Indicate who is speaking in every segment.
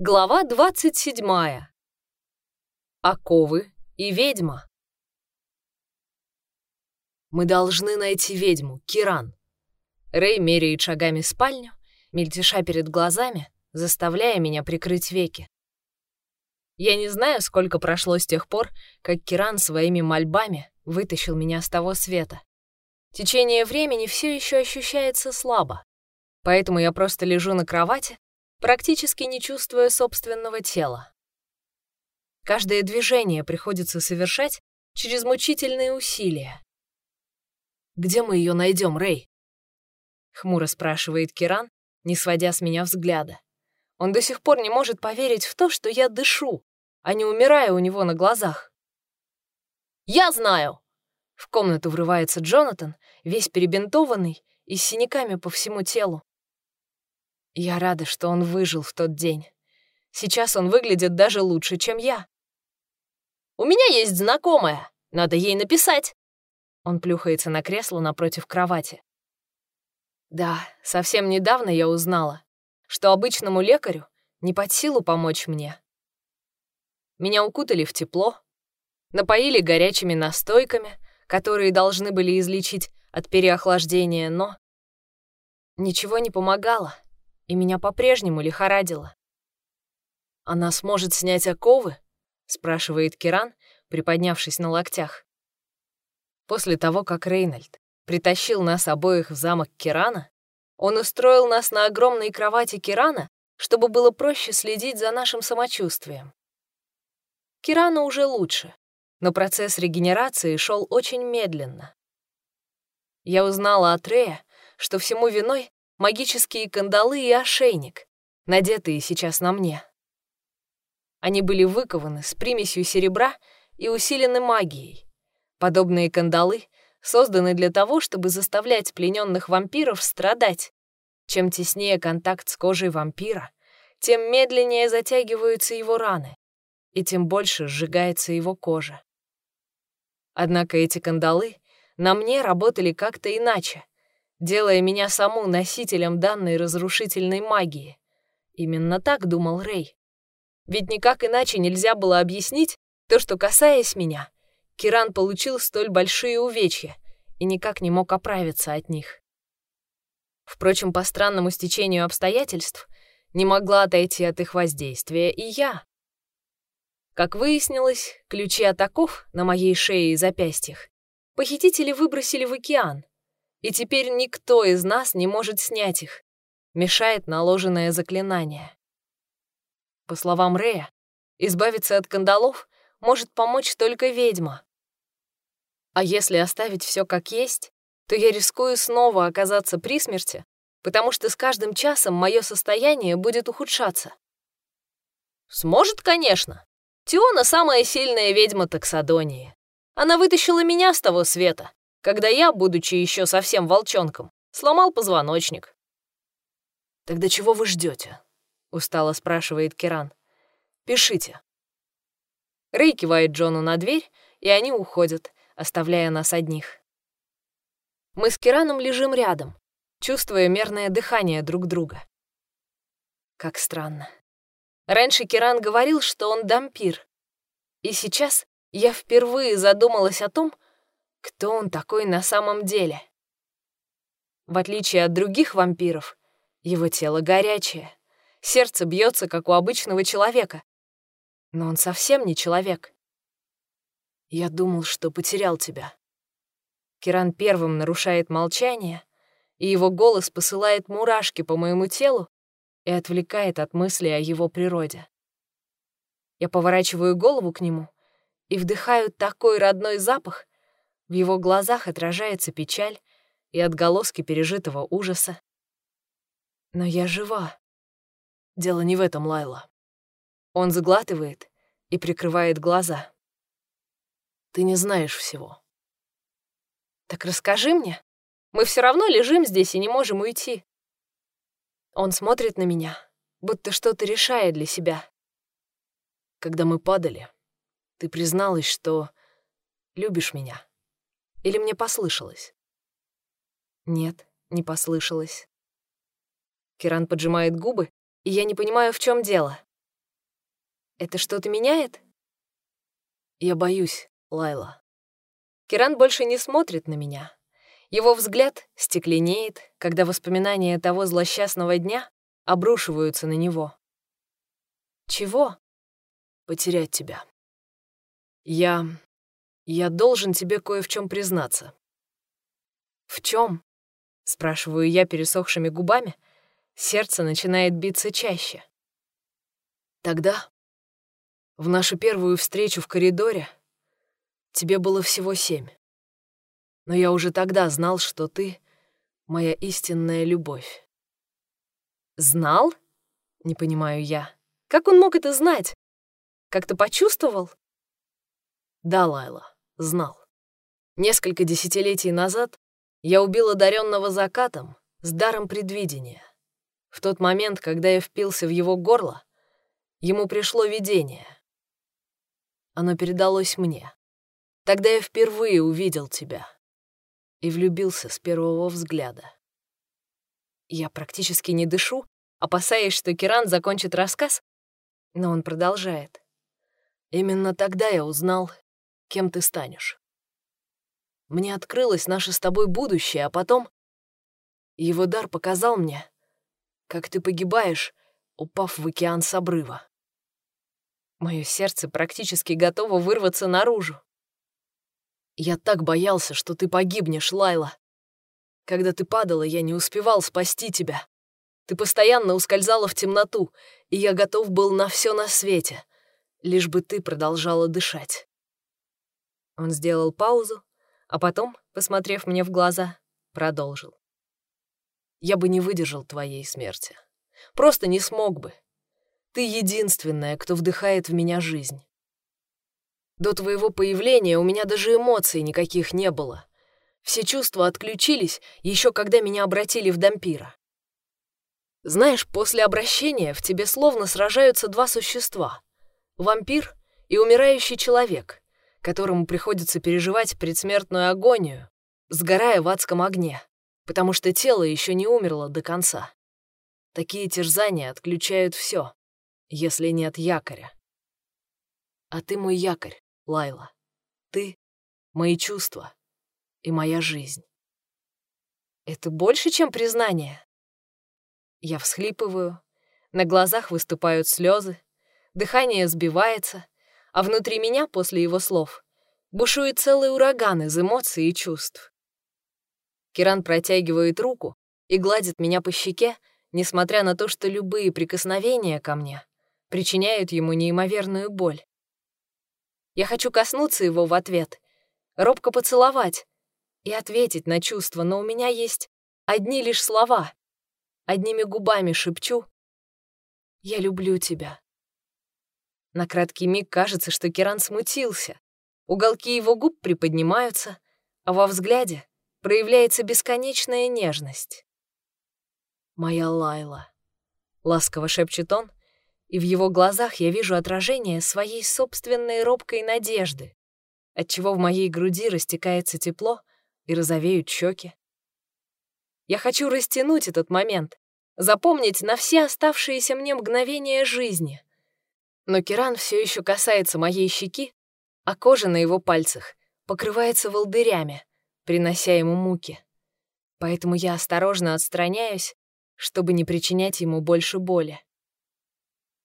Speaker 1: Глава 27. Оковы и ведьма. Мы должны найти ведьму, Киран. Рэй меряет шагами спальню, мельтеша перед глазами, заставляя меня прикрыть веки. Я не знаю, сколько прошло с тех пор, как Киран своими мольбами вытащил меня с того света. Течение времени все еще ощущается слабо, поэтому я просто лежу на кровати, практически не чувствуя собственного тела. Каждое движение приходится совершать через мучительные усилия. «Где мы ее найдем, Рэй?» — хмуро спрашивает Киран, не сводя с меня взгляда. Он до сих пор не может поверить в то, что я дышу, а не умираю у него на глазах. «Я знаю!» В комнату врывается Джонатан, весь перебинтованный и с синяками по всему телу. Я рада, что он выжил в тот день. Сейчас он выглядит даже лучше, чем я. «У меня есть знакомая. Надо ей написать». Он плюхается на кресло напротив кровати. Да, совсем недавно я узнала, что обычному лекарю не под силу помочь мне. Меня укутали в тепло, напоили горячими настойками, которые должны были излечить от переохлаждения, но ничего не помогало и меня по-прежнему лихорадило. «Она сможет снять оковы?» — спрашивает Киран, приподнявшись на локтях. После того, как Рейнольд притащил нас обоих в замок Кирана, он устроил нас на огромной кровати Кирана, чтобы было проще следить за нашим самочувствием. Кирану уже лучше, но процесс регенерации шел очень медленно. Я узнала от Рея, что всему виной магические кандалы и ошейник, надетые сейчас на мне. Они были выкованы с примесью серебра и усилены магией. Подобные кандалы созданы для того, чтобы заставлять плененных вампиров страдать. Чем теснее контакт с кожей вампира, тем медленнее затягиваются его раны, и тем больше сжигается его кожа. Однако эти кандалы на мне работали как-то иначе, делая меня саму носителем данной разрушительной магии. Именно так думал Рэй. Ведь никак иначе нельзя было объяснить то, что, касаясь меня, Киран получил столь большие увечья и никак не мог оправиться от них. Впрочем, по странному стечению обстоятельств не могла отойти от их воздействия и я. Как выяснилось, ключи от оков на моей шее и запястьях похитители выбросили в океан, и теперь никто из нас не может снять их. Мешает наложенное заклинание. По словам Рея, избавиться от кандалов может помочь только ведьма. А если оставить все как есть, то я рискую снова оказаться при смерти, потому что с каждым часом мое состояние будет ухудшаться. Сможет, конечно. Тиона — самая сильная ведьма Таксадонии. Она вытащила меня с того света, когда я, будучи еще совсем волчонком, сломал позвоночник. «Тогда чего вы ждете? устало спрашивает Киран. «Пишите». Рэй кивает Джону на дверь, и они уходят, оставляя нас одних. Мы с Кираном лежим рядом, чувствуя мерное дыхание друг друга. Как странно. Раньше Киран говорил, что он дампир. И сейчас я впервые задумалась о том, кто он такой на самом деле. В отличие от других вампиров, его тело горячее, сердце бьется, как у обычного человека. Но он совсем не человек. Я думал, что потерял тебя. Киран первым нарушает молчание, и его голос посылает мурашки по моему телу и отвлекает от мысли о его природе. Я поворачиваю голову к нему и вдыхаю такой родной запах, в его глазах отражается печаль и отголоски пережитого ужаса. Но я жива. Дело не в этом, Лайла. Он заглатывает и прикрывает глаза. Ты не знаешь всего. Так расскажи мне. Мы все равно лежим здесь и не можем уйти. Он смотрит на меня, будто что-то решает для себя. Когда мы падали, ты призналась, что любишь меня. Или мне послышалось? Нет, не послышалось. Киран поджимает губы, и я не понимаю, в чем дело. Это что-то меняет?
Speaker 2: Я боюсь, Лайла.
Speaker 1: Киран больше не смотрит на меня. Его взгляд стекленеет, когда воспоминания того злосчастного дня обрушиваются на него. Чего?
Speaker 2: Потерять тебя. Я... я должен тебе кое в чем признаться.
Speaker 1: В чем? Спрашиваю я пересохшими губами. Сердце начинает биться чаще.
Speaker 2: Тогда, в нашу первую встречу в коридоре, тебе было всего семь. Но я уже тогда знал, что ты — моя истинная любовь.
Speaker 1: Знал? Не понимаю я. Как он мог это знать? Как-то почувствовал?
Speaker 2: Да, Лайла, знал. Несколько десятилетий назад я убил одаренного закатом с даром предвидения. В тот момент, когда я впился в его горло, ему пришло видение. Оно передалось мне. Тогда я впервые увидел тебя и влюбился с первого взгляда.
Speaker 1: Я практически не дышу, опасаясь, что Киран закончит рассказ, но он продолжает.
Speaker 2: Именно тогда я узнал, кем ты станешь. Мне открылось наше с тобой будущее, а потом его дар показал мне, как ты погибаешь, упав в океан с обрыва.
Speaker 1: Мое сердце практически готово вырваться наружу.
Speaker 2: Я так боялся, что ты погибнешь, Лайла. Когда ты падала, я не успевал спасти тебя. Ты постоянно ускользала в темноту, и я готов был на все на свете, лишь бы ты продолжала дышать.
Speaker 1: Он сделал паузу, а потом, посмотрев мне в глаза, продолжил.
Speaker 2: Я бы не выдержал твоей смерти. Просто не смог бы. Ты единственная, кто вдыхает в меня жизнь. До твоего появления у меня даже эмоций никаких не было. Все чувства отключились, еще когда меня обратили в дампира. Знаешь, после обращения в тебе словно сражаются два существа — вампир и умирающий человек которому приходится переживать предсмертную агонию, сгорая в адском огне, потому что тело еще не умерло до конца. Такие терзания отключают все, если нет якоря. А ты мой якорь, Лайла. Ты — мои чувства и моя жизнь.
Speaker 1: Это больше, чем признание. Я всхлипываю, на глазах выступают слезы, дыхание сбивается — а внутри меня после его слов бушует целый ураган из эмоций и чувств. Киран протягивает руку и гладит меня по щеке, несмотря на то, что любые прикосновения ко мне причиняют ему неимоверную боль. Я хочу коснуться его в ответ, робко поцеловать и ответить на чувства, но у меня есть одни лишь слова. Одними губами шепчу «Я люблю тебя». На краткий миг кажется, что Киран смутился. Уголки его губ приподнимаются, а во взгляде проявляется бесконечная нежность.
Speaker 2: «Моя Лайла», —
Speaker 1: ласково шепчет он, и в его глазах я вижу отражение своей собственной робкой надежды, отчего в моей груди растекается тепло и розовеют щеки. Я хочу растянуть этот момент, запомнить на все оставшиеся мне мгновения жизни — но Киран все еще касается моей щеки, а кожа на его пальцах покрывается волдырями, принося ему муки. Поэтому я осторожно отстраняюсь, чтобы не причинять ему больше боли.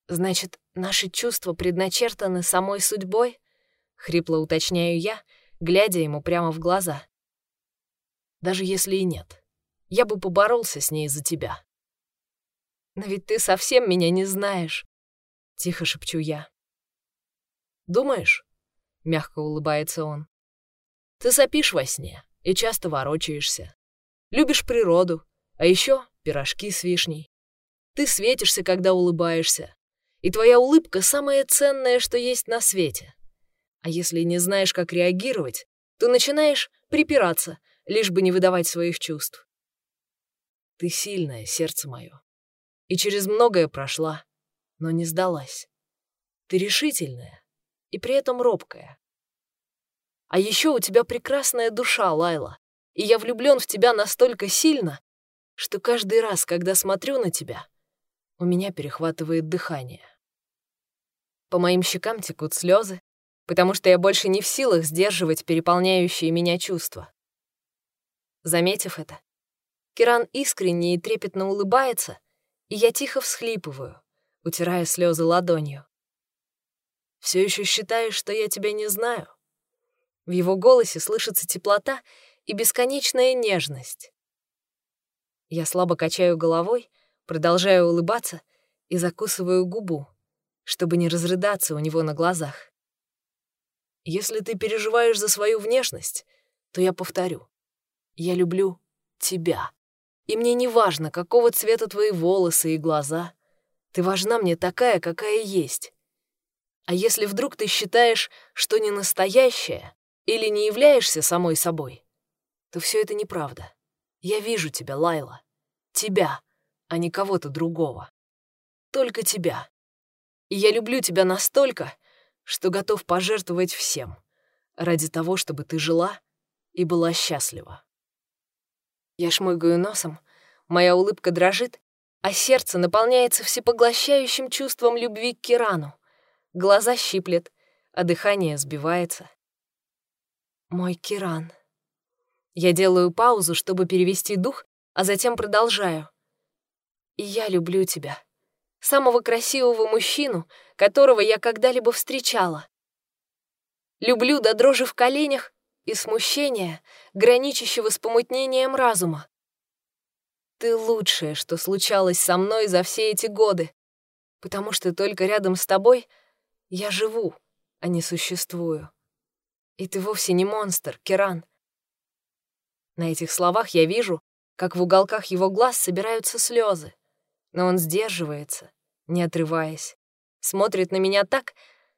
Speaker 1: «Значит, наши чувства предначертаны самой судьбой?» — хрипло уточняю я, глядя ему прямо в глаза.
Speaker 2: «Даже если и нет, я бы поборолся с ней за тебя».
Speaker 1: «Но ведь ты совсем меня не знаешь», — тихо шепчу я.
Speaker 2: «Думаешь?» — мягко улыбается он. «Ты сопишь во сне и часто ворочаешься. Любишь природу, а еще пирожки с вишней. Ты светишься, когда улыбаешься, и твоя улыбка — самое ценное, что есть на свете. А если не знаешь, как реагировать, то начинаешь припираться, лишь бы не выдавать своих чувств. Ты сильное, сердце мое, и через многое прошла, но не сдалась. Ты решительная и при этом робкая. А еще у тебя прекрасная душа, Лайла, и я влюблен в тебя настолько сильно, что каждый раз, когда смотрю на тебя, у меня перехватывает дыхание.
Speaker 1: По моим щекам текут слезы, потому что я больше не в силах сдерживать переполняющие меня чувства. Заметив это, Киран искренне и трепетно улыбается, и я тихо всхлипываю, утирая слезы ладонью. Все еще считаешь, что я тебя не знаю? В его голосе слышится теплота и бесконечная нежность. Я слабо качаю головой, продолжаю улыбаться и закусываю губу, чтобы не разрыдаться у него на глазах. Если ты переживаешь за свою внешность, то я повторю. Я люблю тебя. И мне не важно, какого цвета твои волосы и глаза. Ты важна мне такая, какая есть. А если вдруг ты считаешь, что не настоящая или не являешься самой собой, то все это неправда. Я вижу тебя, Лайла. Тебя, а не кого-то другого. Только тебя. И я люблю тебя настолько, что готов пожертвовать всем ради того, чтобы ты жила и была счастлива. Я шмыгаю носом, моя улыбка дрожит, а сердце наполняется всепоглощающим чувством любви к Кирану. Глаза щиплет, а дыхание сбивается. Мой Киран. Я делаю паузу, чтобы перевести дух, а затем продолжаю. И я люблю тебя. Самого красивого мужчину, которого я когда-либо встречала. Люблю до дрожи в коленях и смущения, граничащего с помутнением разума. Ты лучшее, что случалось со мной за все эти годы, потому что только рядом с тобой я живу, а не существую. И ты вовсе не монстр, Керан. На этих словах я вижу, как в уголках его глаз собираются слезы, но он сдерживается, не отрываясь, смотрит на меня так,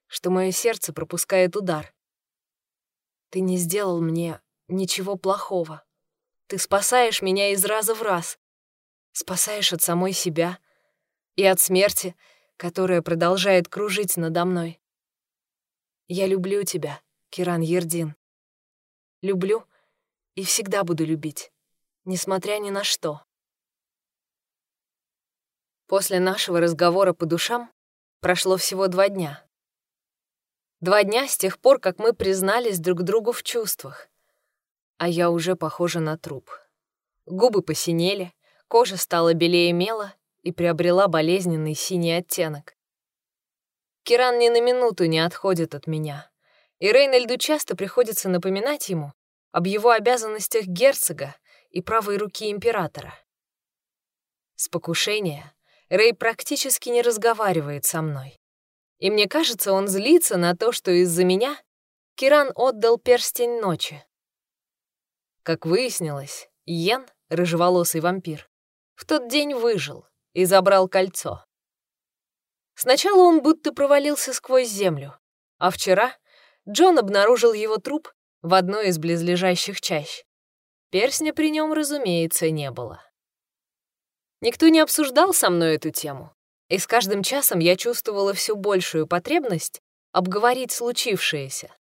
Speaker 1: что мое сердце пропускает удар. Ты не сделал мне ничего плохого. Ты спасаешь меня из раза в раз. Спасаешь от самой себя и от смерти, которая продолжает кружить надо мной. Я люблю тебя, Киран Ердин. Люблю и всегда буду любить, несмотря ни на что. После нашего разговора по душам прошло всего два дня. Два дня с тех пор, как мы признались друг другу в чувствах. А я уже похожа на труп. Губы посинели, кожа стала белее мела и приобрела болезненный синий оттенок. Киран ни на минуту не отходит от меня, и Рейнольду часто приходится напоминать ему об его обязанностях герцога и правой руки императора. С покушения Рэй практически не разговаривает со мной. И мне кажется, он злится на то, что из-за меня Киран отдал перстень ночи. Как выяснилось, Йен, рыжеволосый вампир, в тот день выжил и забрал кольцо. Сначала он будто провалился сквозь землю, а вчера Джон обнаружил его труп в одной из близлежащих чащ. Перстня при нем, разумеется, не было. Никто не обсуждал со мной эту тему, и с каждым часом я чувствовала все большую потребность обговорить случившееся.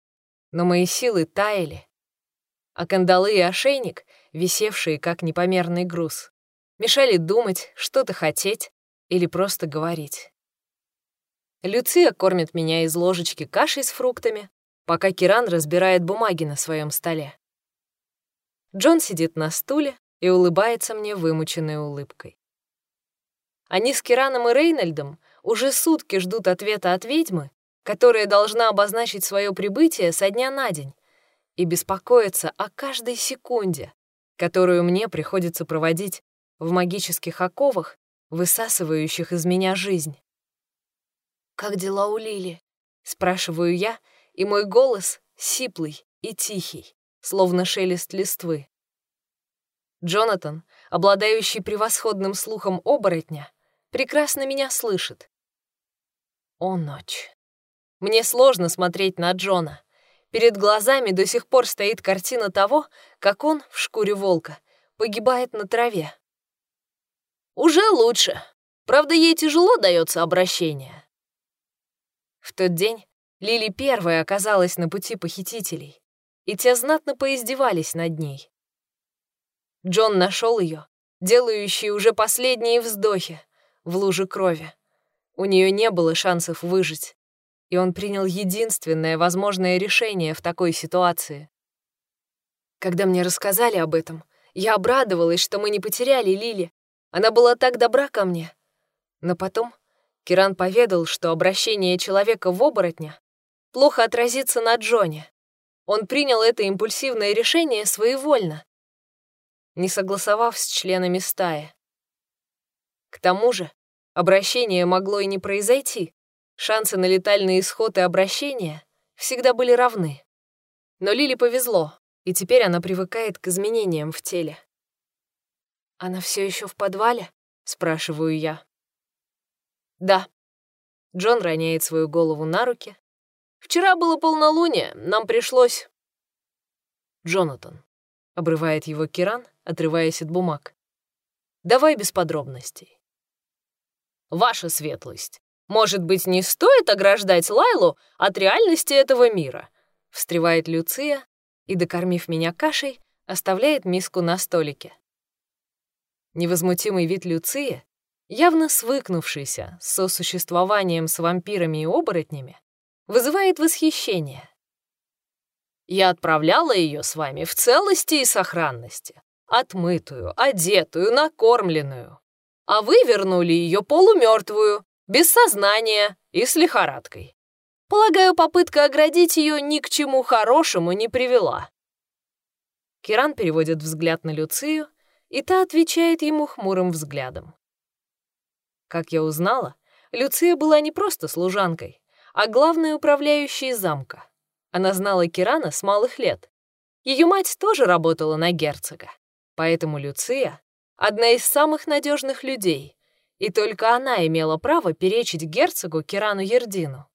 Speaker 1: Но мои силы таяли, а кандалы и ошейник, висевшие как непомерный груз, мешали думать, что-то хотеть или просто говорить. Люция кормит меня из ложечки кашей с фруктами, пока Киран разбирает бумаги на своем столе. Джон сидит на стуле и улыбается мне вымученной улыбкой. Они с Кираном и Рейнольдом уже сутки ждут ответа от ведьмы, которая должна обозначить свое прибытие со дня на день, и беспокоятся о каждой секунде, которую мне приходится проводить в магических оковах, высасывающих из меня жизнь. «Как дела у Лили?» — спрашиваю я, и мой голос сиплый и тихий, словно шелест листвы. Джонатан, обладающий превосходным слухом оборотня, прекрасно меня слышит. О, ночь. Мне сложно смотреть на Джона. Перед глазами до сих пор стоит картина того, как он в шкуре волка погибает на траве. Уже лучше. Правда, ей тяжело дается обращение. В тот день Лили первая оказалась на пути похитителей, и те знатно поиздевались над ней. Джон нашел ее, делающий уже последние вздохи, в луже крови. У нее не было шансов выжить. и он принял единственное возможное решение в такой ситуации. Когда мне рассказали об этом, я обрадовалась, что мы не потеряли Лили. Она была так добра ко мне. Но потом Киран поведал, что обращение человека в оборотня плохо отразится на Джоне. Он принял это импульсивное решение своевольно, не согласовав с членами стаи. К тому же обращение могло и не произойти. Шансы на летальный исход и обращение всегда были равны. Но Лили повезло, и теперь она привыкает к изменениям в теле. «Она все еще в подвале?» — спрашиваю я. «Да». Джон роняет свою голову на руки. «Вчера было полнолуние, нам пришлось...» «Джонатан», — обрывает его Киран, отрываясь от бумаг. «Давай без подробностей». «Ваша светлость, может быть, не стоит ограждать Лайлу от реальности этого мира?» — встревает Люция и, докормив меня кашей, оставляет миску на столике. Невозмутимый вид Люции, явно свыкнувшийся с сосуществованием с вампирами и оборотнями, вызывает восхищение. Я отправляла ее с вами в целости и сохранности, отмытую, одетую, накормленную. А вы вернули ее полумертвую, без сознания и с лихорадкой. Полагаю, попытка оградить ее ни к чему хорошему не привела. Киран переводит взгляд на Люцию, и та отвечает ему хмурым взглядом. Как я узнала, Люция была не просто служанкой, а главной управляющей замка. Она знала Кирана с малых лет. Ее мать тоже работала на герцога. Поэтому Люция — одна из самых надежных людей, и только она имела право перечить герцогу Кирану Ердину.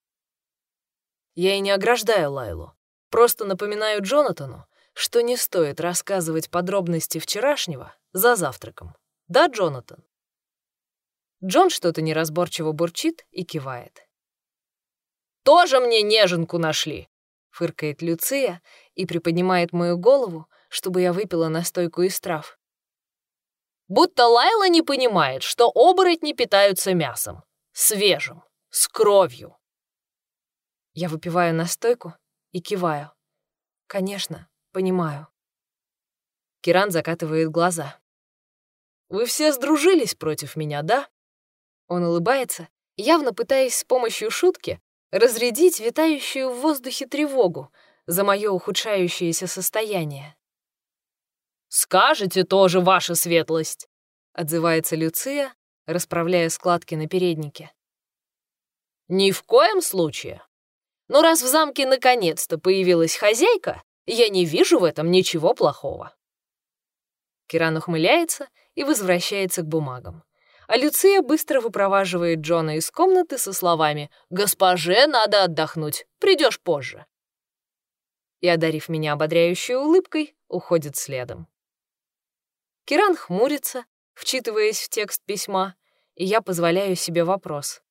Speaker 1: Я и не ограждаю Лайлу, просто напоминаю Джонатану, что не стоит рассказывать подробности вчерашнего за завтраком. Да, Джонатан? Джон что-то неразборчиво бурчит и кивает. «Тоже мне неженку нашли!» фыркает Люция и приподнимает мою голову, чтобы я выпила настойку из трав. Будто Лайла не понимает, что оборотни питаются мясом. Свежим, с кровью. Я выпиваю настойку и киваю. Конечно, понимаю. Киран закатывает глаза. «Вы все сдружились против меня, да?» Он улыбается, явно пытаясь с помощью шутки разрядить витающую в воздухе тревогу за мое ухудшающееся состояние. «Скажете тоже, ваша светлость!» — отзывается Люция, расправляя складки на переднике. «Ни в коем случае. Но раз в замке наконец-то появилась хозяйка, я не вижу в этом ничего плохого». Киран ухмыляется и возвращается к бумагам а Люция быстро выпроваживает Джона из комнаты со словами «Госпоже надо отдохнуть, придешь позже». И, одарив меня ободряющей улыбкой, уходит следом. Киран хмурится, вчитываясь в текст письма, и я позволяю себе вопрос.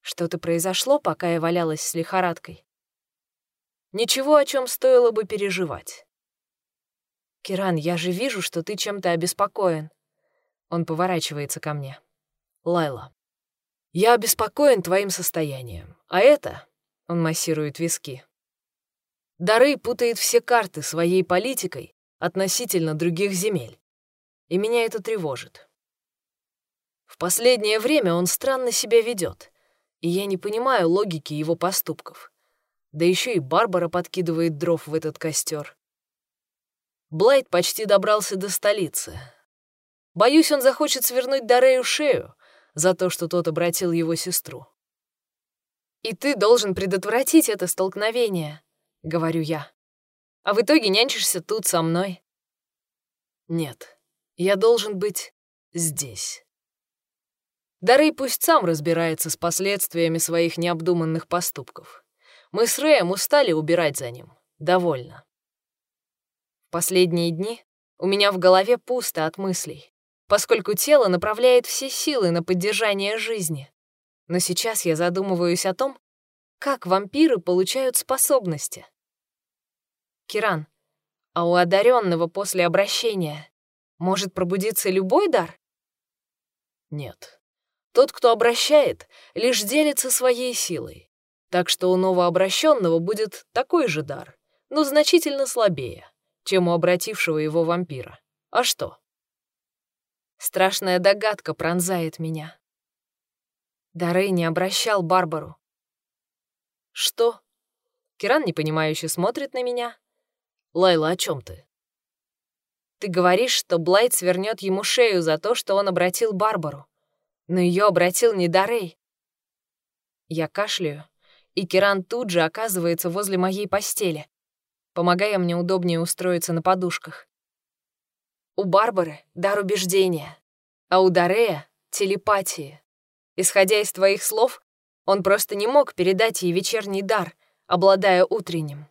Speaker 1: Что-то произошло, пока я валялась с лихорадкой? Ничего, о чем стоило бы переживать. Киран, я же вижу, что ты чем-то обеспокоен. Он поворачивается ко мне. «Лайла, я обеспокоен твоим состоянием, а это...» Он массирует виски. Дары путает все карты своей политикой относительно других земель. И меня это тревожит. В последнее время он странно себя ведет, и я не понимаю логики его поступков. Да еще и Барбара подкидывает дров в этот костер. Блайт почти добрался до столицы, Боюсь, он захочет свернуть Дарею шею за то, что тот обратил его сестру. «И ты должен предотвратить это столкновение», — говорю я. «А в итоге нянчишься тут со мной». «Нет, я должен быть здесь». Дарей пусть сам разбирается с последствиями своих необдуманных поступков. Мы с Рэем устали убирать за ним. Довольно. Последние дни у меня в голове пусто от мыслей поскольку тело направляет все силы на поддержание жизни. Но сейчас я задумываюсь о том, как вампиры получают способности. Киран, а у одаренного после обращения может пробудиться любой дар? Нет. Тот, кто обращает, лишь делится своей силой.
Speaker 2: Так что у новообращенного будет такой же дар, но значительно слабее, чем у обратившего его вампира. А что?
Speaker 1: Страшная догадка пронзает меня. Дарей не обращал Барбару.
Speaker 2: Что? Киран непонимающе смотрит на меня. Лайла, о чем ты?
Speaker 1: Ты говоришь, что Блайт свернет ему шею за то, что он обратил Барбару. Но ее обратил не Дарей. Я кашляю, и Киран тут же оказывается возле моей постели, помогая мне удобнее устроиться на подушках. У Барбары — дар убеждения, а у Дарея — телепатии. Исходя из твоих слов, он просто не мог передать ей вечерний дар, обладая утренним.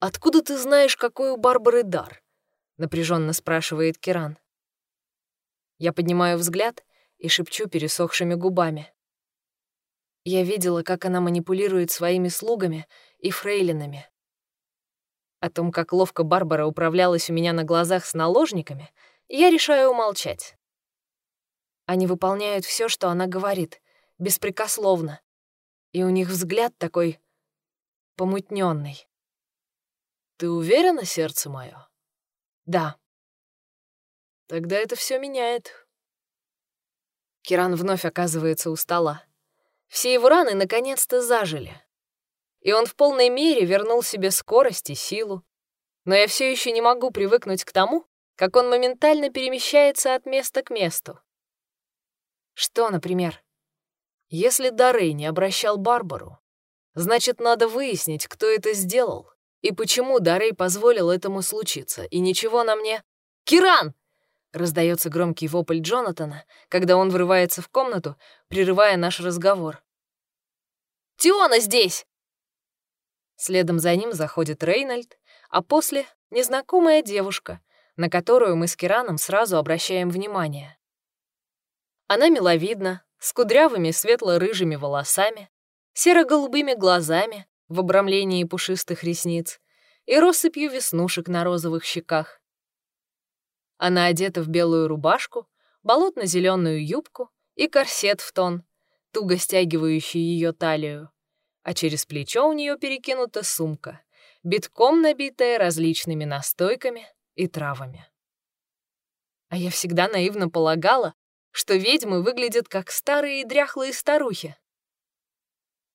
Speaker 2: «Откуда ты знаешь, какой у Барбары дар?» — напряженно спрашивает Киран.
Speaker 1: Я поднимаю взгляд и шепчу пересохшими губами. Я видела, как она манипулирует своими слугами и фрейлинами. О том, как ловко Барбара управлялась у меня на глазах с наложниками, я решаю умолчать. Они выполняют все, что она говорит, беспрекословно, и у них взгляд такой помутненный.
Speaker 2: «Ты уверена, сердце мое?»
Speaker 1: Да.
Speaker 2: Тогда это все меняет.
Speaker 1: Киран вновь оказывается у стола. Все его раны наконец-то зажили. И он в полной мере вернул себе скорость и силу. Но я все еще не могу привыкнуть к тому, как он моментально перемещается от места к месту. Что, например?
Speaker 2: Если Дарей не обращал Барбару, значит, надо выяснить, кто это сделал и почему Дарей позволил этому случиться, и ничего на мне... «Киран!» — раздается громкий вопль Джонатана, когда он врывается в комнату, прерывая наш разговор.
Speaker 1: «Тиона здесь!»
Speaker 2: Следом за ним заходит Рейнольд, а после — незнакомая девушка, на которую мы с Кираном сразу обращаем внимание. Она миловидна, с кудрявыми светло-рыжими волосами, серо-голубыми глазами, в обрамлении пушистых ресниц и россыпью веснушек на розовых щеках. Она одета в белую рубашку, болотно-зеленую юбку и корсет в тон, туго стягивающий ее талию, а через плечо у нее перекинута сумка, битком набитая различными настойками и травами. А я всегда наивно полагала, что ведьмы выглядят как старые и дряхлые старухи.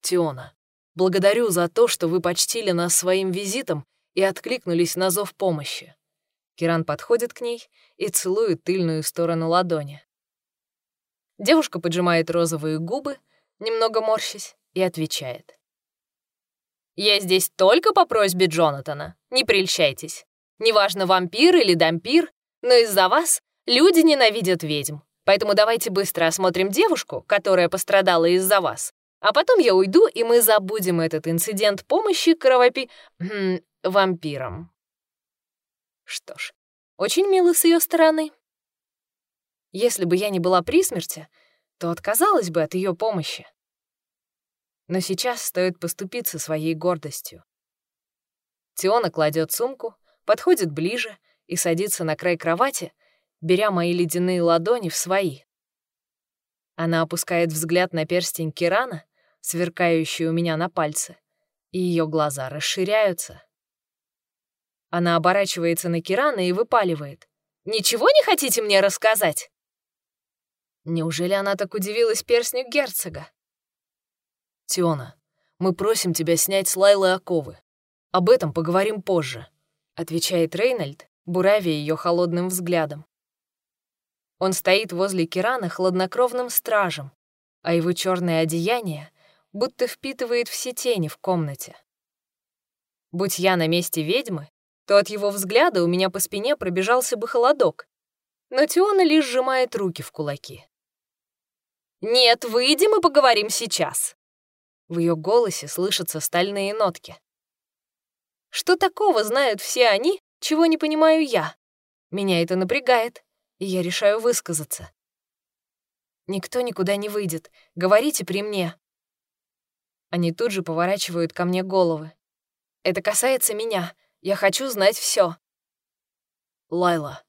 Speaker 2: Тиона, Благодарю за то, что вы почтили нас своим визитом и откликнулись на зов помощи. Киран подходит к ней и целует тыльную сторону ладони. Девушка поджимает розовые губы, немного морщась, и отвечает.
Speaker 1: «Я здесь только по просьбе Джонатана. Не прельщайтесь. Неважно, вампир или дампир, но из-за вас люди ненавидят ведьм. Поэтому давайте быстро осмотрим девушку, которая пострадала из-за вас, а потом я уйду, и мы забудем этот инцидент помощи кровопи... Хм, вампирам. Что ж, очень мило с ее стороны. Если бы я не была при смерти, то отказалась бы от ее помощи. Но сейчас стоит поступиться своей гордостью. Тиона кладет сумку, подходит ближе и садится на край кровати, беря мои ледяные ладони в свои. Она опускает взгляд на перстень Кирана, сверкающий у меня на пальце, и ее глаза расширяются. Она оборачивается на Кирана и выпаливает. «Ничего не хотите мне рассказать?» Неужели она так удивилась перстню герцога? «Тиона, мы просим тебя снять с Лайлы оковы. Об этом поговорим позже», — отвечает Рейнольд, буравя ее холодным взглядом. Он стоит возле Кирана хладнокровным стражем, а его черное одеяние будто впитывает все тени в комнате. Будь я на месте ведьмы, то от его взгляда у меня по спине пробежался бы холодок, но Тиона лишь сжимает руки в кулаки. «Нет, выйдем и поговорим сейчас!» В ее голосе слышатся стальные нотки. Что такого знают все они, чего не понимаю я? Меня это напрягает, и я решаю высказаться. Никто никуда не выйдет, говорите при мне. Они тут же поворачивают ко мне головы. Это касается меня. Я хочу знать все. Лайла.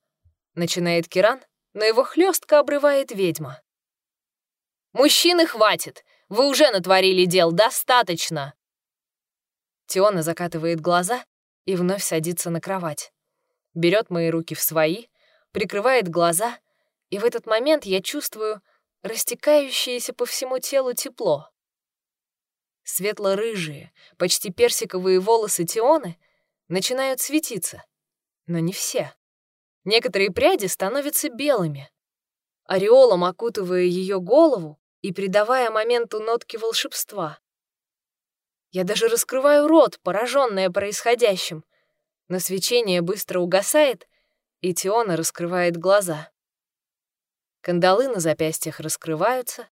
Speaker 1: Начинает Киран, но его хлестко обрывает ведьма. «Мужчины, хватит! Вы уже натворили дел, достаточно!»
Speaker 2: Тиона закатывает глаза и вновь садится на кровать. Берет мои руки в свои, прикрывает глаза, и в этот момент я чувствую растекающееся по всему телу тепло. Светло-рыжие, почти персиковые волосы Тионы начинают светиться, но не все. Некоторые пряди становятся белыми, ореолом окутывая ее голову и придавая моменту нотки волшебства. Я даже раскрываю рот, пораженная происходящим, но свечение быстро угасает, и Тиона раскрывает глаза. Кандалы на запястьях раскрываются,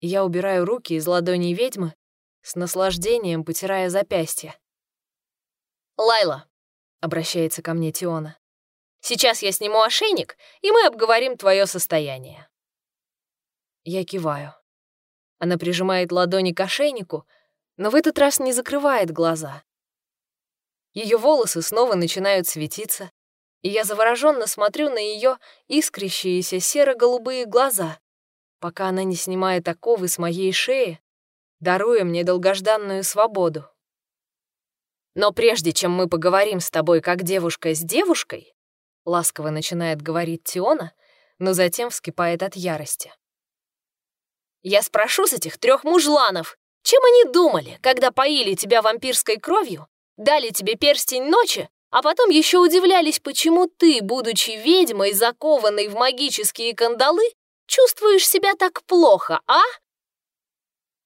Speaker 2: и я убираю руки из ладоней ведьмы, с наслаждением потирая запястья.
Speaker 1: «Лайла», — обращается ко мне Тиона, — «сейчас я сниму ошейник, и мы обговорим твое состояние».
Speaker 2: Я киваю. Она прижимает ладони к ошейнику, но в этот раз не закрывает глаза. Ее волосы снова начинают светиться, и я завороженно смотрю на ее искрящиеся серо-голубые глаза, пока она не снимает оковы с моей шеи, даруя мне долгожданную свободу.
Speaker 1: «Но прежде чем мы поговорим с тобой как девушка с девушкой», ласково начинает говорить Тиона, но затем вскипает от ярости. «Я спрошу с этих трех мужланов, чем они думали, когда поили тебя вампирской кровью дали тебе перстень ночи, а потом еще удивлялись, почему ты, будучи ведьмой, закованной в магические кандалы, чувствуешь себя так плохо, а?»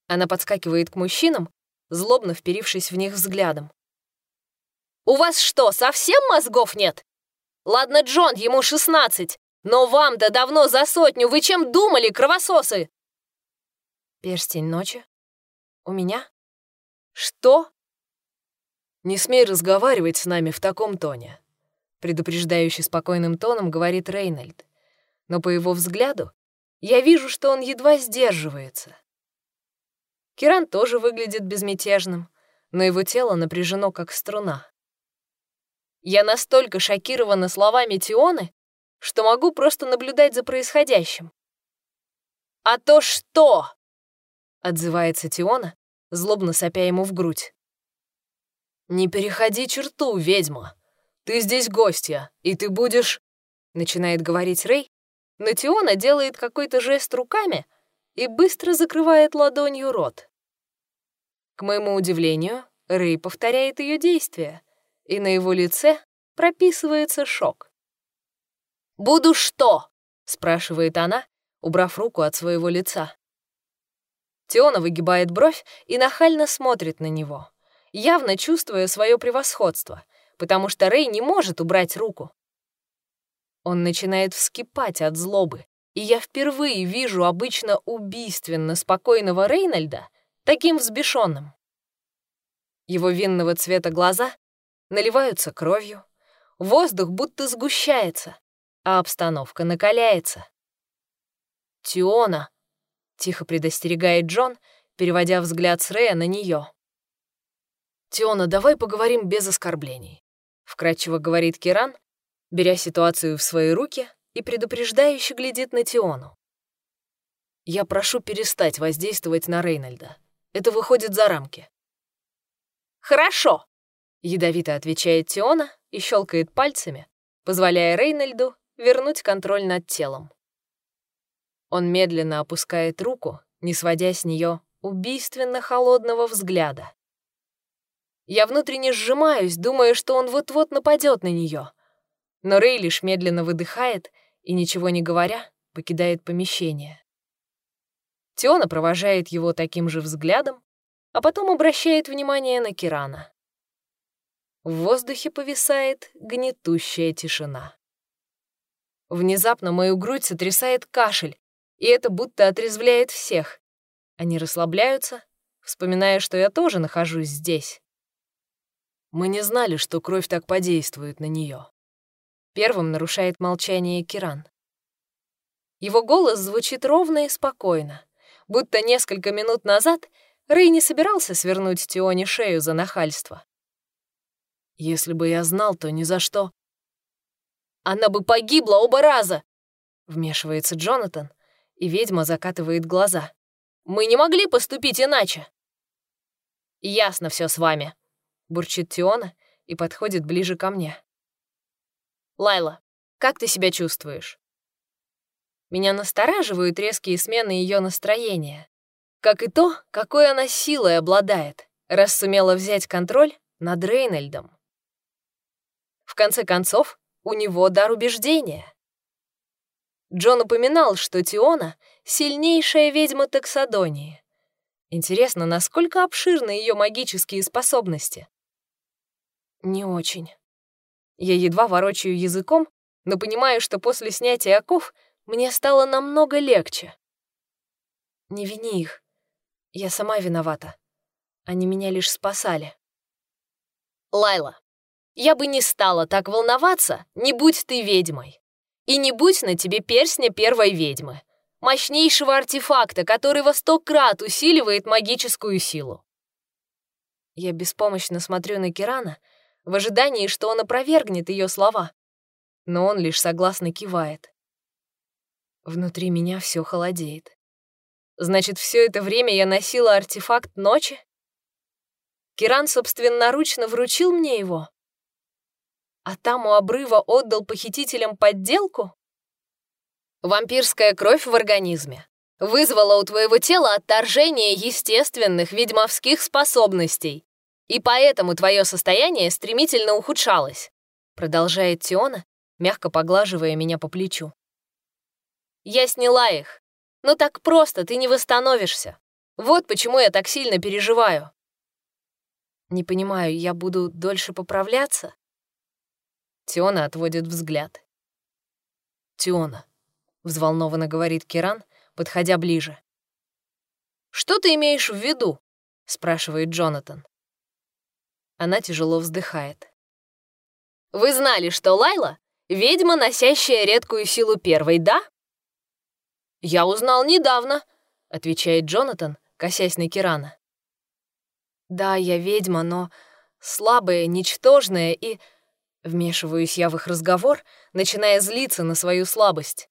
Speaker 2: Она подскакивает к мужчинам, злобно вперившись в них взглядом.
Speaker 1: «У вас что, совсем мозгов нет? Ладно, Джон, ему шестнадцать, но вам-то давно за сотню, вы чем думали, кровососы?»
Speaker 2: «Перстень ночи? У меня?
Speaker 1: Что?»
Speaker 2: «Не смей разговаривать с нами в таком тоне», — предупреждающий спокойным тоном говорит Рейнольд. Но по его взгляду я вижу, что он едва сдерживается. Киран тоже выглядит безмятежным, но его тело напряжено, как струна. Я настолько шокирована словами Тионы, что могу просто наблюдать за происходящим.
Speaker 1: «А то что?»
Speaker 2: — отзывается Тиона, злобно сопя ему в грудь. «Не переходи черту, ведьма. Ты здесь гостья, и ты будешь...» Начинает говорить Рэй, но Тиона делает какой-то жест руками и быстро закрывает ладонью рот. К моему удивлению, Рэй повторяет ее действия, и на его лице прописывается шок.
Speaker 1: «Буду что?»
Speaker 2: — спрашивает она, убрав руку от своего лица. Тиона выгибает бровь и нахально смотрит на него явно чувствуя свое превосходство, потому что Рэй не может убрать руку. Он начинает вскипать от злобы, и я впервые вижу обычно убийственно спокойного Рейнольда таким взбешенным. Его винного цвета глаза наливаются кровью, воздух будто сгущается, а обстановка накаляется. «Тиона!» — тихо предостерегает Джон, переводя взгляд с Рэя на нее. «Тиона, давай поговорим без оскорблений», — вкратчиво говорит Киран, беря ситуацию в свои руки и предупреждающе глядит на Тиону. «Я прошу перестать воздействовать на Рейнольда. Это выходит за рамки».
Speaker 1: «Хорошо», —
Speaker 2: ядовито отвечает Тиона и щелкает пальцами, позволяя Рейнольду вернуть контроль над телом. Он медленно опускает руку, не сводя с нее убийственно холодного взгляда. Я внутренне сжимаюсь, думая, что он вот-вот нападет на нее. Но Рэй лишь медленно выдыхает и, ничего не говоря, покидает помещение. Тиона провожает его таким же взглядом, а потом обращает внимание на Кирана. В воздухе повисает гнетущая тишина. Внезапно мою грудь сотрясает кашель, и это будто отрезвляет всех. Они расслабляются, вспоминая, что я тоже нахожусь здесь. Мы не знали, что кровь так подействует на нее. Первым нарушает молчание Киран. Его голос звучит ровно и спокойно, будто несколько минут назад Рэй не собирался свернуть Тионе шею за нахальство. Если бы я знал, то ни за что. Она бы погибла оба раза, вмешивается Джонатан, и ведьма закатывает глаза.
Speaker 1: Мы не могли поступить иначе. Ясно все с вами, бурчит Тиона и подходит ближе ко мне. Лайла, как ты себя чувствуешь? Меня настораживают резкие смены ее настроения, как и то, какой она силой обладает, раз сумела взять контроль над Рейнольдом. В конце концов, у него дар убеждения. Джон упоминал, что Тиона — сильнейшая ведьма Таксадонии. Интересно, насколько обширны ее магические способности? Не очень. Я едва ворочаю языком, но понимаю, что после снятия оков мне стало намного легче. Не вини их. Я сама виновата. Они меня лишь спасали. Лайла, я бы не стала так волноваться, не будь ты ведьмой. И не будь на тебе перстня первой ведьмы, мощнейшего артефакта, который во сто крат усиливает магическую силу. Я беспомощно смотрю на Кирана в ожидании, что он опровергнет ее слова, но он лишь согласно кивает. Внутри меня все холодеет. Значит, все это время я носила артефакт ночи? Киран собственноручно вручил мне его? А там у обрыва отдал похитителям подделку? Вампирская кровь в организме вызвала у твоего тела отторжение естественных ведьмовских способностей, и поэтому твое состояние стремительно ухудшалось, продолжает Тиона, мягко поглаживая меня по плечу. Я сняла их, но так просто ты не восстановишься. Вот почему я так сильно переживаю. Не понимаю, я буду дольше поправляться? Тиона отводит взгляд. «Тиона», — взволнованно говорит Киран, подходя ближе. «Что ты имеешь в виду?» — спрашивает Джонатан. Она тяжело вздыхает. «Вы знали, что Лайла — ведьма, носящая редкую силу первой, да?» «Я узнал недавно», — отвечает Джонатан, косясь на Кирана. «Да, я ведьма, но слабая, ничтожная и Вмешиваюсь я в их разговор, начиная злиться на свою слабость.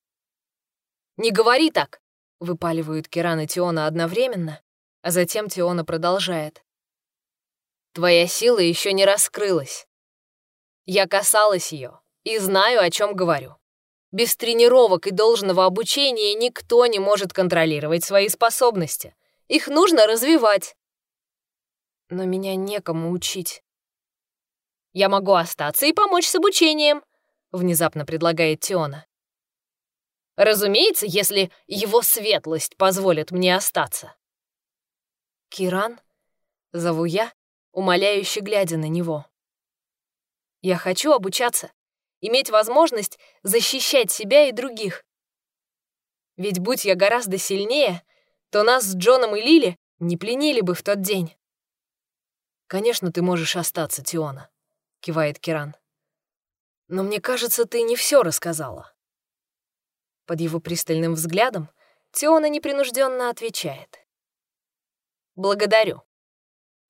Speaker 1: «Не говори так!» — выпаливают Киран и Тиона одновременно, а затем Тиона продолжает. «Твоя сила еще не раскрылась. Я касалась ее и знаю, о чем говорю. Без тренировок и должного обучения никто не может контролировать свои способности. Их нужно развивать. Но меня некому учить. Я могу остаться и помочь с обучением», — внезапно предлагает Тиона. «Разумеется, если его светлость позволит мне остаться». «Киран?» — зову я, умоляюще глядя на него. «Я хочу обучаться, иметь возможность защищать себя и других. Ведь будь я гораздо сильнее, то нас с Джоном и Лили не пленили бы в тот день». «Конечно, ты можешь остаться, Тиона», — кивает Киран. «Но мне кажется, ты не все рассказала». Под его пристальным взглядом Теона непринужденно отвечает. «Благодарю.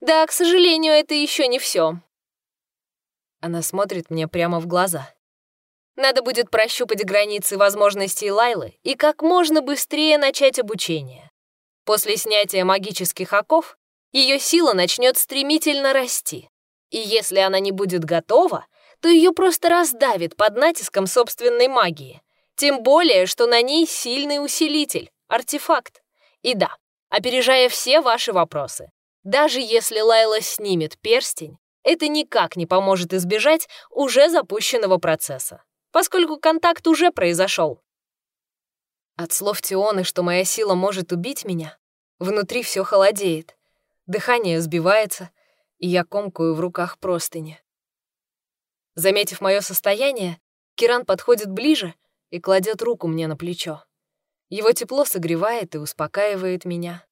Speaker 1: Да, к сожалению, это еще не все. Она смотрит мне прямо в глаза. Надо будет прощупать границы возможностей Лайлы и как можно быстрее начать обучение. После снятия магических оков ее сила начнет стремительно расти. И если она не будет готова, то ее просто раздавит под натиском собственной магии. Тем более, что на ней сильный усилитель, артефакт. И да, опережая все ваши вопросы, даже если Лайла снимет перстень, это никак не поможет избежать уже запущенного процесса, поскольку контакт уже произошел. От слов Тионы, что моя сила может убить меня, внутри все холодеет, дыхание сбивается — и я комкаю в руках простыни. Заметив мое состояние, Киран подходит ближе и кладет руку мне на плечо. Его тепло согревает и успокаивает меня.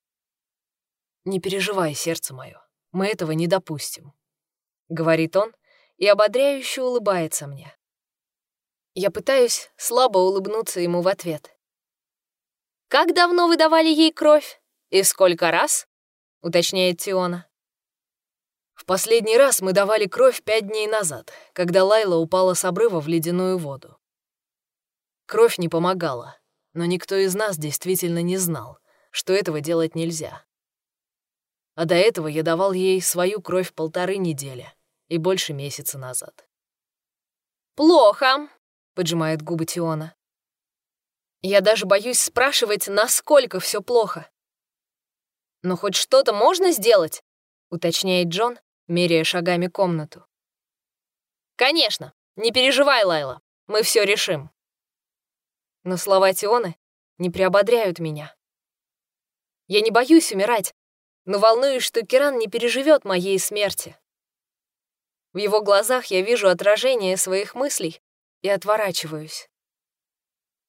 Speaker 1: «Не переживай, сердце мое, мы этого не допустим», — говорит он и ободряюще улыбается мне. Я пытаюсь слабо улыбнуться ему в ответ. «Как давно вы давали ей кровь? И сколько раз?» — уточняет Тиона. Последний раз мы давали кровь пять дней назад, когда Лайла упала с обрыва в ледяную воду. Кровь не помогала, но никто из нас действительно не знал,
Speaker 2: что этого делать нельзя. А до этого я давал ей свою кровь полторы недели и больше месяца назад.
Speaker 1: «Плохо», — поджимает губы Тиона. «Я даже боюсь спрашивать, насколько все плохо». «Но хоть что-то можно сделать?» — уточняет Джон, меряя шагами комнату. «Конечно, не переживай, Лайла, мы все решим». Но слова Тионы не приободряют меня. Я не боюсь умирать, но волнуюсь, что Киран не переживет моей смерти. В его глазах я вижу отражение своих мыслей и отворачиваюсь.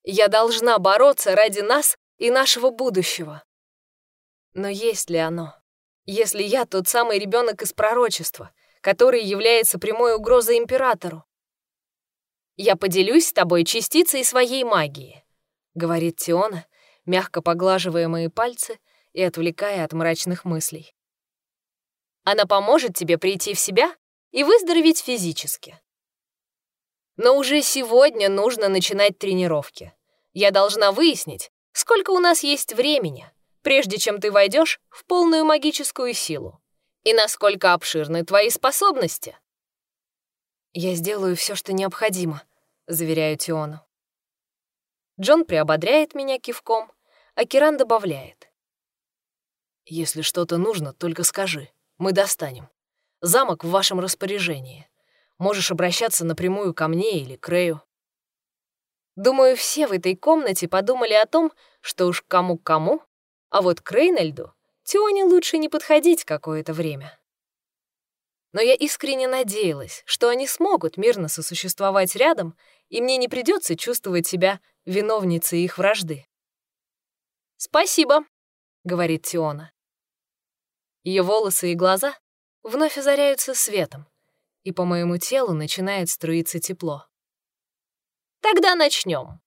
Speaker 1: Я должна бороться ради нас и нашего будущего. Но есть ли оно? Если я тот самый ребенок из пророчества, который является прямой угрозой императору? «Я поделюсь с тобой частицей своей магии», — говорит Тиона, мягко поглаживая мои пальцы и отвлекая от мрачных мыслей. «Она поможет тебе прийти в себя и выздороветь физически. Но уже сегодня нужно начинать тренировки. Я должна выяснить, сколько у нас есть времени, прежде чем ты войдешь в полную магическую силу, и насколько обширны твои способности. «Я сделаю все, что необходимо», — заверяю Тиону. Джон приободряет меня кивком, а Киран добавляет.
Speaker 2: «Если что-то нужно, только скажи. Мы достанем. Замок в вашем распоряжении. Можешь обращаться напрямую ко мне или к Рэю».
Speaker 1: Думаю, все в этой комнате подумали о том, что уж кому-кому, а вот к Рейнольду Тионе лучше не подходить какое-то время. Но я искренне надеялась, что они смогут мирно сосуществовать рядом, и мне не придется чувствовать себя виновницей их вражды. «Спасибо», — говорит Тиона. Ее волосы и глаза вновь озаряются светом, и по моему телу начинает струиться тепло. «Тогда начнем.